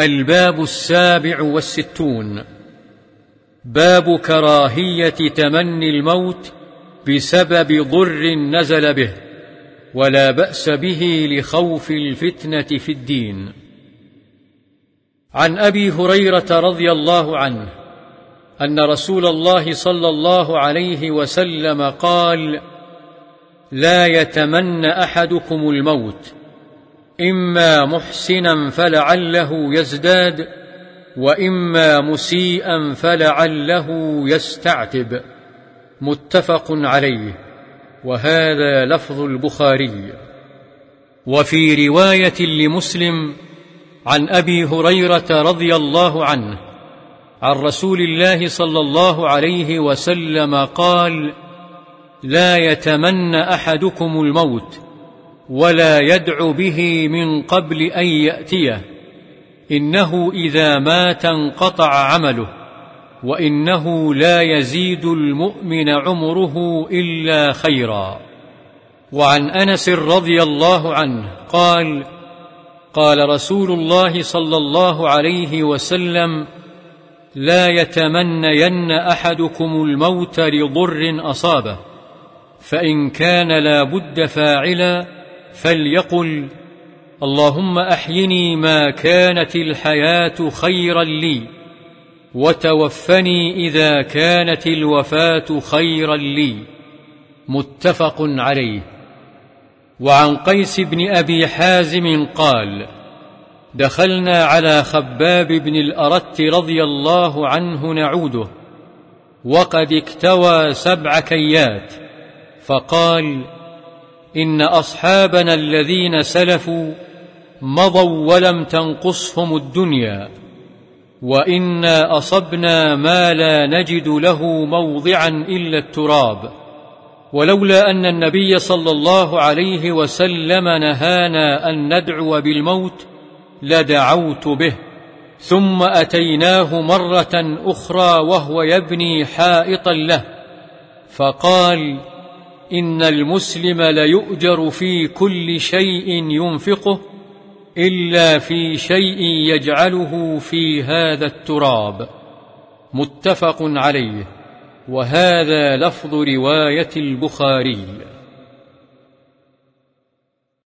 الباب السابع والستون. باب كراهية تمني الموت بسبب ضر نزل به ولا بأس به لخوف الفتنة في الدين. عن أبي هريرة رضي الله عنه أن رسول الله صلى الله عليه وسلم قال لا يتمنى أحدكم الموت إما محسنا فلعله يزداد وإما مسيئا فلعله يستعتب. متفق عليه. وهذا لفظ البخاري. وفي رواية لمسلم عن أبي هريرة رضي الله عنه عن رسول الله صلى الله عليه وسلم قال لا يتمنى أحدكم الموت ولا يدع به من قبل أن يأتيه. إنه إذا مات انقطع عمله وإنه لا يزيد المؤمن عمره إلا خيرا. وعن أنس رضي الله عنه قال قال رسول الله صلى الله عليه وسلم لا يتمنين أحدكم الموت لضر أصابه فإن كان لا بد فاعلا فليقل اللهم أحيني ما كانت الحياة خيرا لي وتوفني إذا كانت الوفاة خيرا لي متفق عليه وعن قيس بن أبي حازم قال دخلنا على خباب بن الأرت رضي الله عنه نعوده وقد اكتوى سبع كيات فقال إن أصحابنا الذين سلفوا مضوا ولم تنقصهم الدنيا وإنا أصبنا ما لا نجد له موضعا إلا التراب ولولا أن النبي صلى الله عليه وسلم نهانا أن ندعو بالموت لدعوت به ثم أتيناه مرة أخرى وهو يبني حائطا له فقال إن المسلم ليؤجر في كل شيء ينفقه إلا في شيء يجعله في هذا التراب. متفق عليه. وهذا لفظ رواية البخاري.